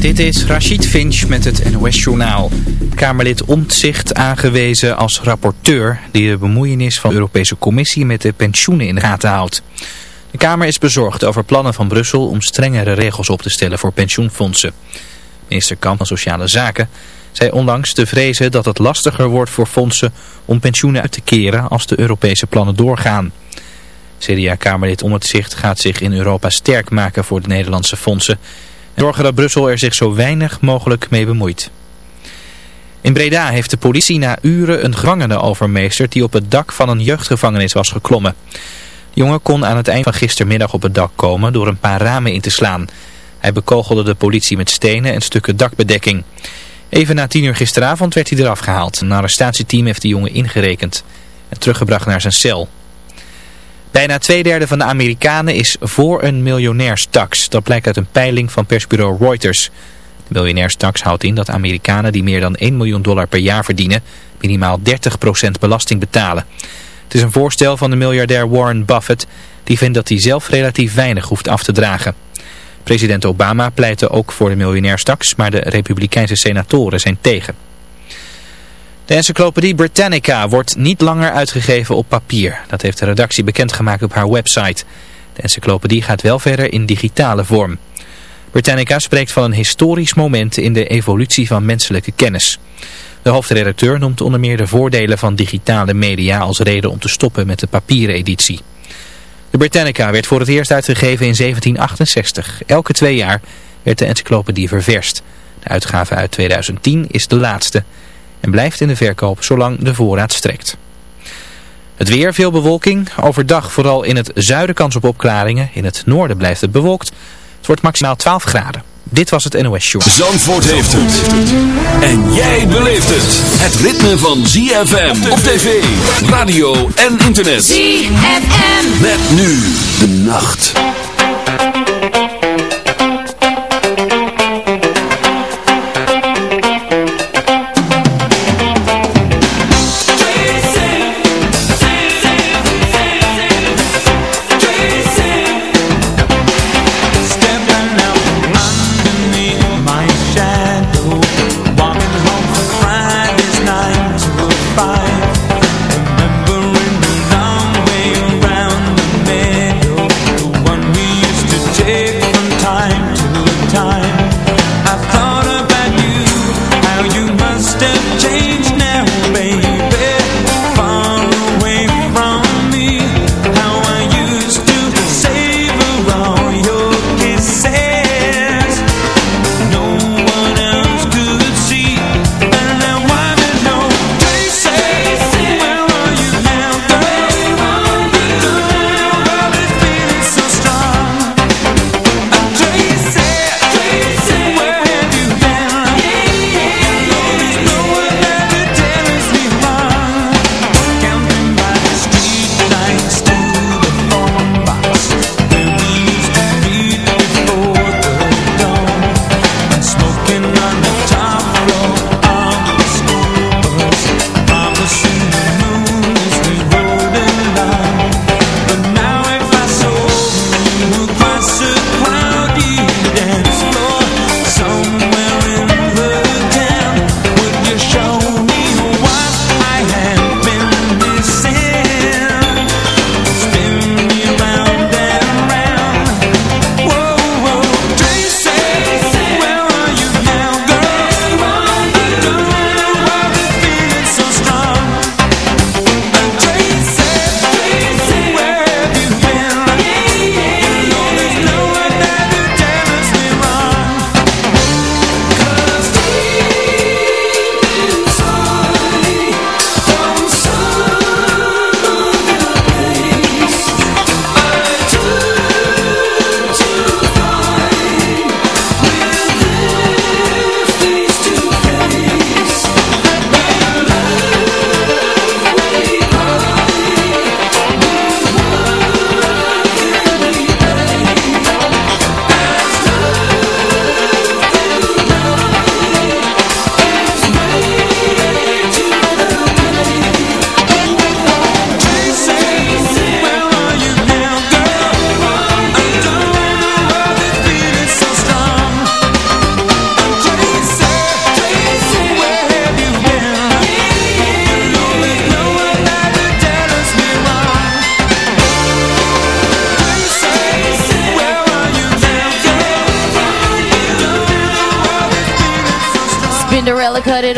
Dit is Rachid Finch met het NOS-journaal. Kamerlid Omtzigt aangewezen als rapporteur... die de bemoeienis van de Europese Commissie met de pensioenen in de gaten houdt. De Kamer is bezorgd over plannen van Brussel... om strengere regels op te stellen voor pensioenfondsen. Minister Kamp van Sociale Zaken zei onlangs te vrezen... dat het lastiger wordt voor fondsen om pensioenen uit te keren... als de Europese plannen doorgaan. CDA-Kamerlid Omtzigt gaat zich in Europa sterk maken voor de Nederlandse fondsen zorgen dat Brussel er zich zo weinig mogelijk mee bemoeit. In Breda heeft de politie na uren een gevangene overmeesterd die op het dak van een jeugdgevangenis was geklommen. De jongen kon aan het eind van gistermiddag op het dak komen door een paar ramen in te slaan. Hij bekogelde de politie met stenen en stukken dakbedekking. Even na tien uur gisteravond werd hij eraf gehaald. Een arrestatieteam heeft de jongen ingerekend en teruggebracht naar zijn cel. Bijna twee derde van de Amerikanen is voor een miljonairstax. Dat blijkt uit een peiling van persbureau Reuters. De miljonairstax houdt in dat Amerikanen die meer dan 1 miljoen dollar per jaar verdienen... minimaal 30% belasting betalen. Het is een voorstel van de miljardair Warren Buffett... die vindt dat hij zelf relatief weinig hoeft af te dragen. President Obama pleitte ook voor de miljonairstax... maar de republikeinse senatoren zijn tegen. De encyclopedie Britannica wordt niet langer uitgegeven op papier. Dat heeft de redactie bekendgemaakt op haar website. De encyclopedie gaat wel verder in digitale vorm. Britannica spreekt van een historisch moment in de evolutie van menselijke kennis. De hoofdredacteur noemt onder meer de voordelen van digitale media als reden om te stoppen met de papieren editie. De Britannica werd voor het eerst uitgegeven in 1768. Elke twee jaar werd de encyclopedie ververst. De uitgave uit 2010 is de laatste en blijft in de verkoop zolang de voorraad strekt. Het weer, veel bewolking. Overdag vooral in het zuiden kans op opklaringen. In het noorden blijft het bewolkt. Het wordt maximaal 12 graden. Dit was het NOS Show. Zandvoort heeft het. En jij beleeft het. Het ritme van ZFM op tv, radio en internet. ZFM. Met nu de nacht.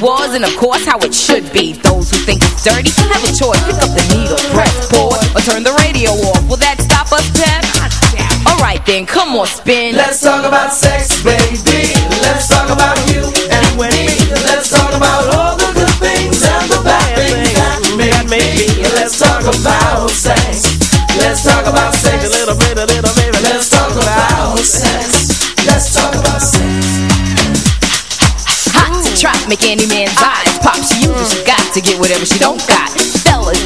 Was and of course how it should be. Those who think it's dirty have a choice. Pick up the needle, press pause, or turn the radio off. Will that stop us, Pep? Alright then, come on, spin. Let's talk about sex, baby. Let's talk about you and me. Let's talk about all the good things and the bad things that may be. Let's talk about sex. Let's talk about sex. A little bit, a little bit. Let's talk about sex. Let's talk about sex. Hot to trap, make any man's eyes pop. She uses, she got to get whatever she don't got.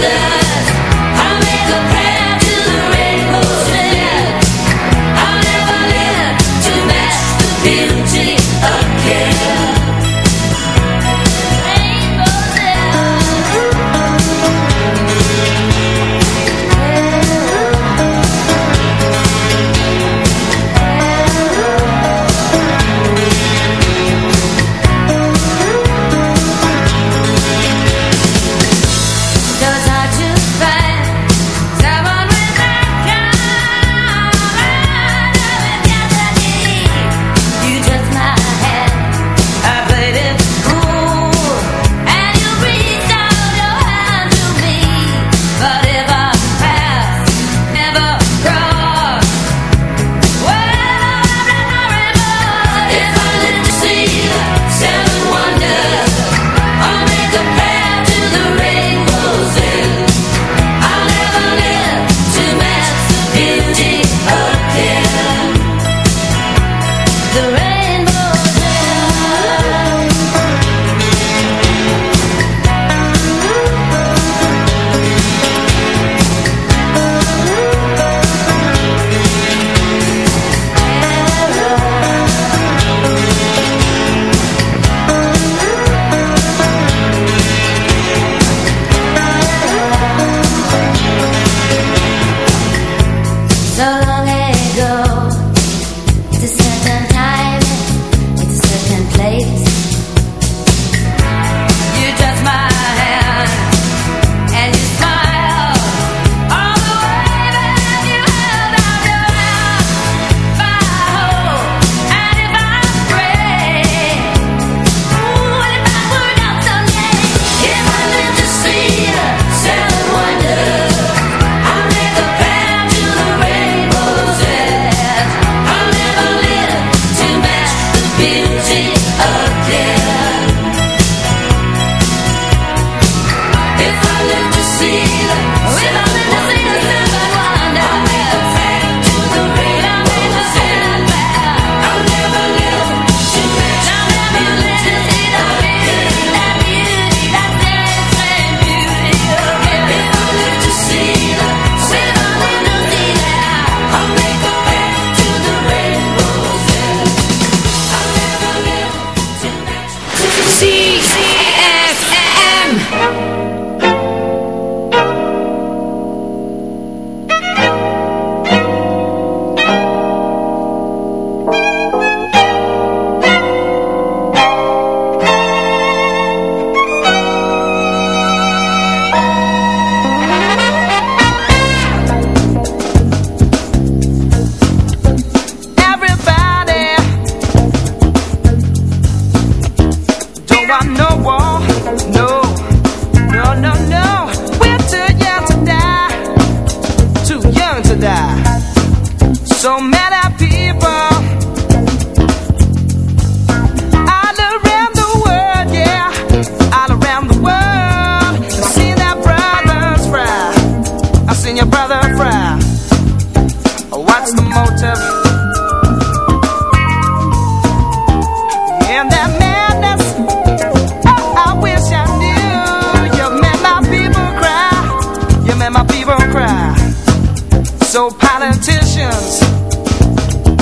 that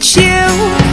it's you.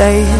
say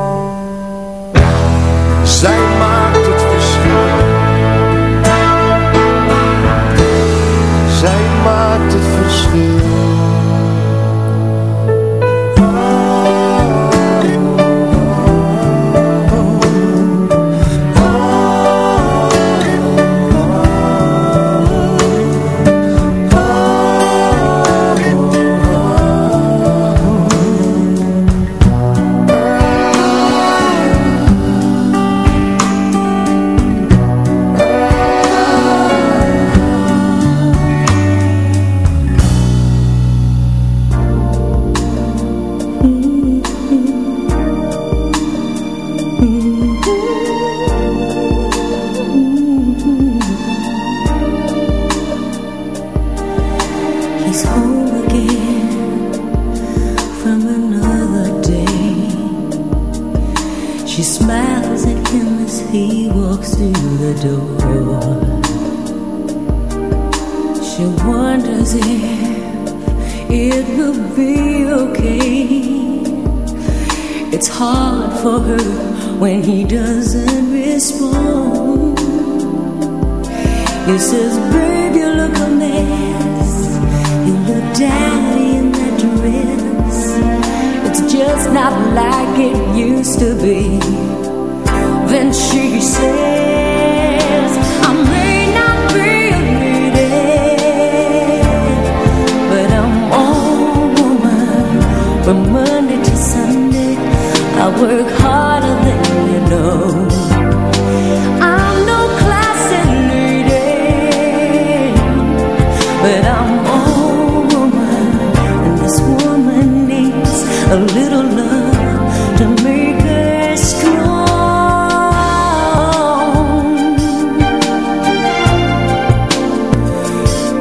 是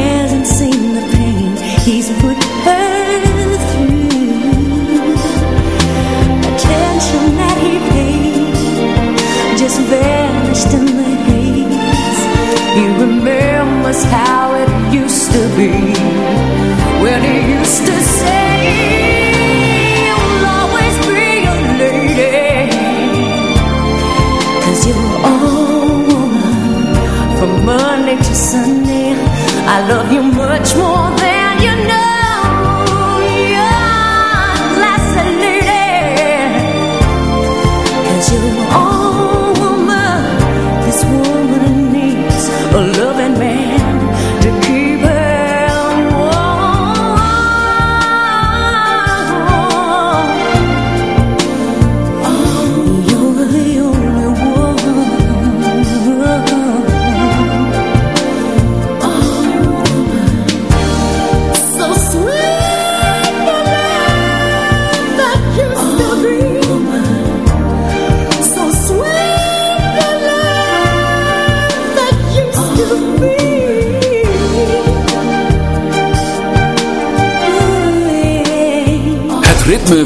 hasn't seen the pain he's put her through. Attention that he just vanished in the haze. He remembers how it used to be when he used to say,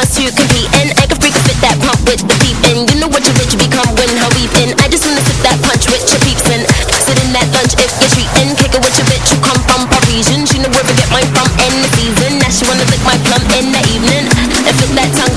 Wants to compete. And I can freak fit that pump with the peep. And you know what your bitch become when her weeping. I just wanna sip that punch with your peeps. And sit in that lunch if you're treating. Kick it with your bitch who come from Parisian. She know where to get mine from. In the season. Now she wanna lick my plum in the evening. And fit that tongue,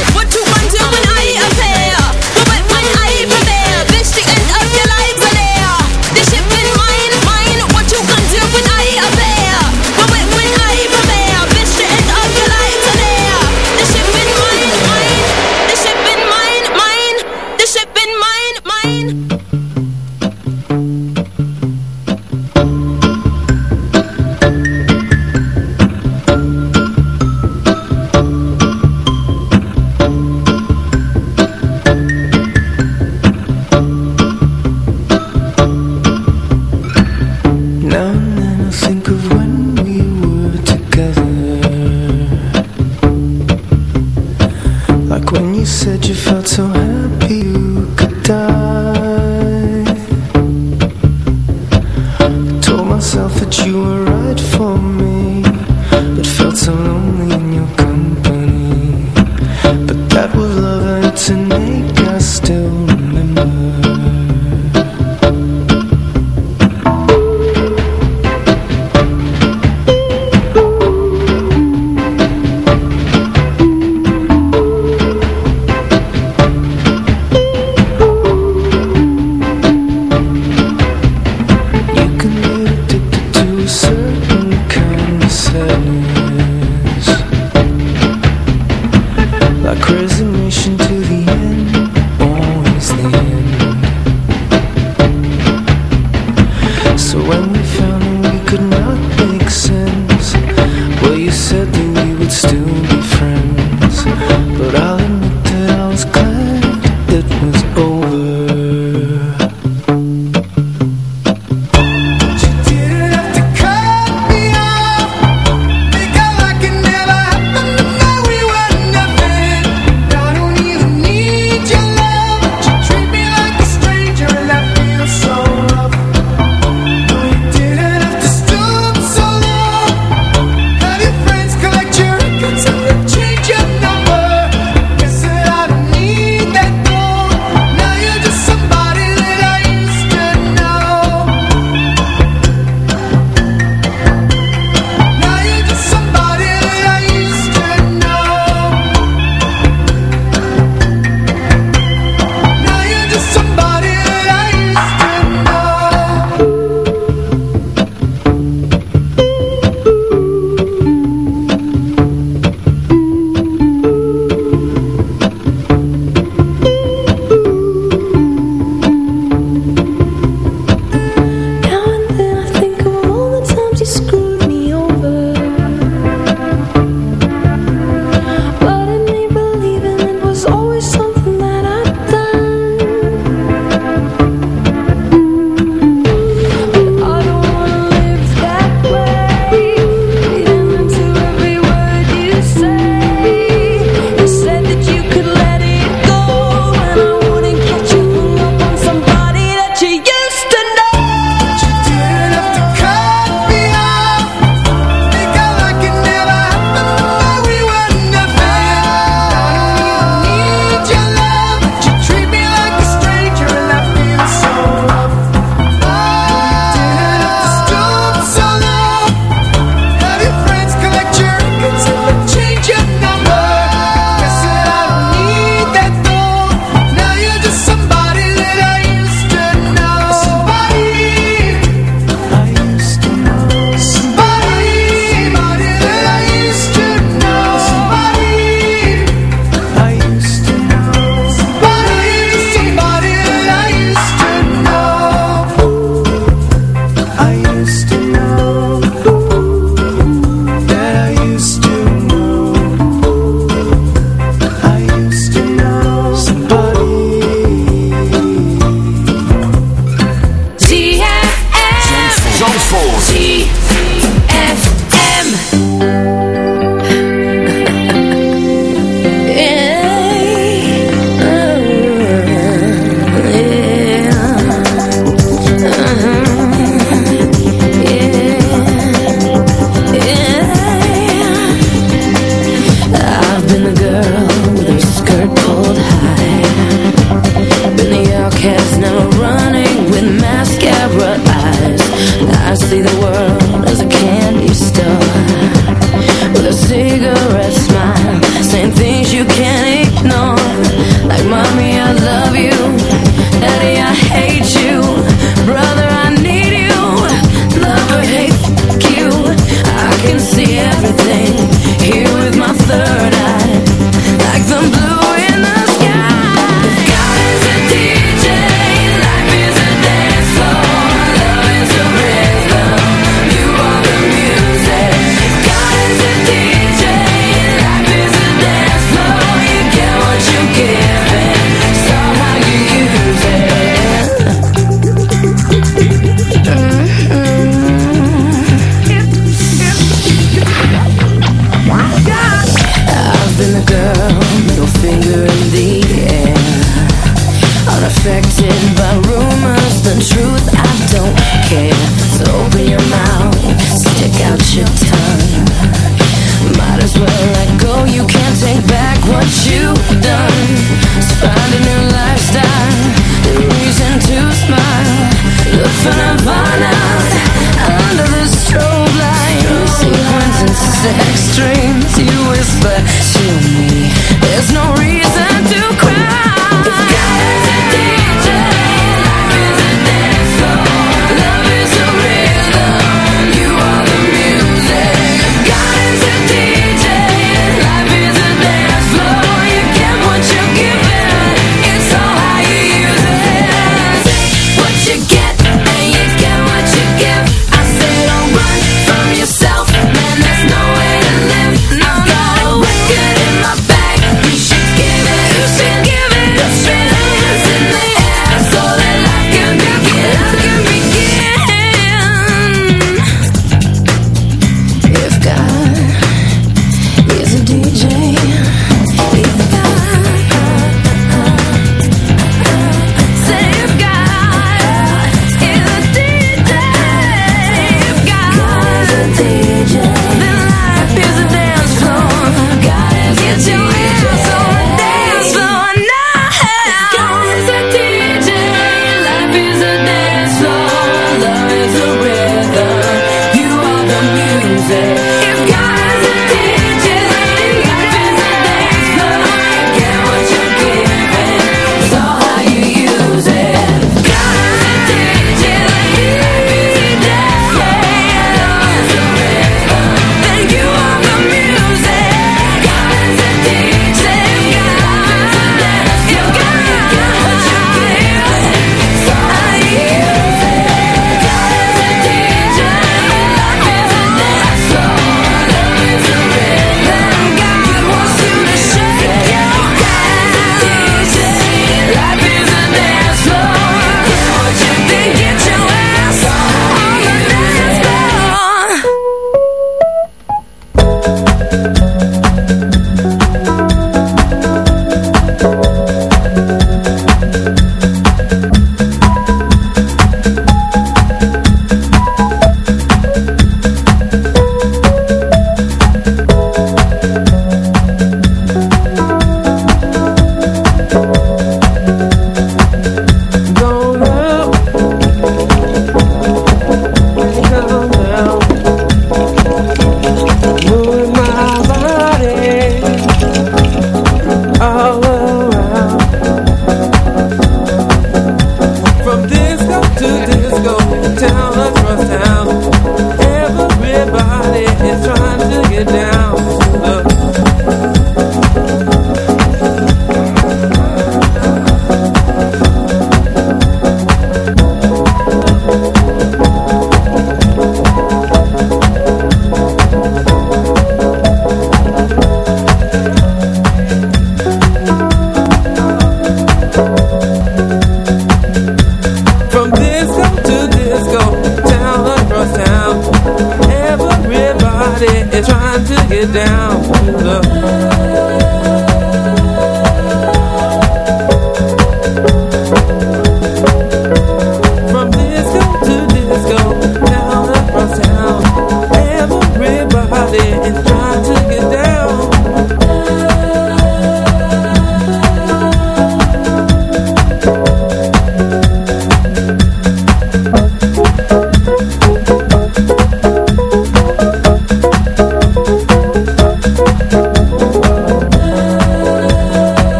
I see the world.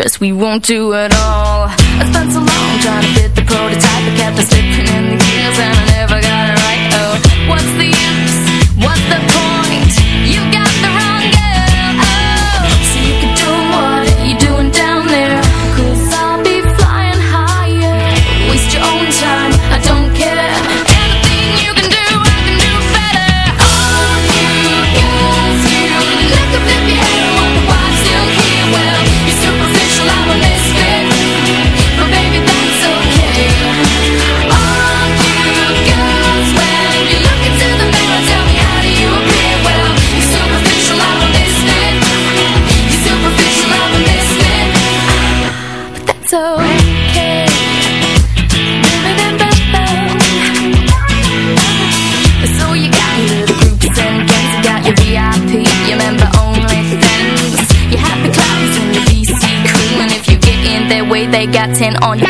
My dress, we won't do it on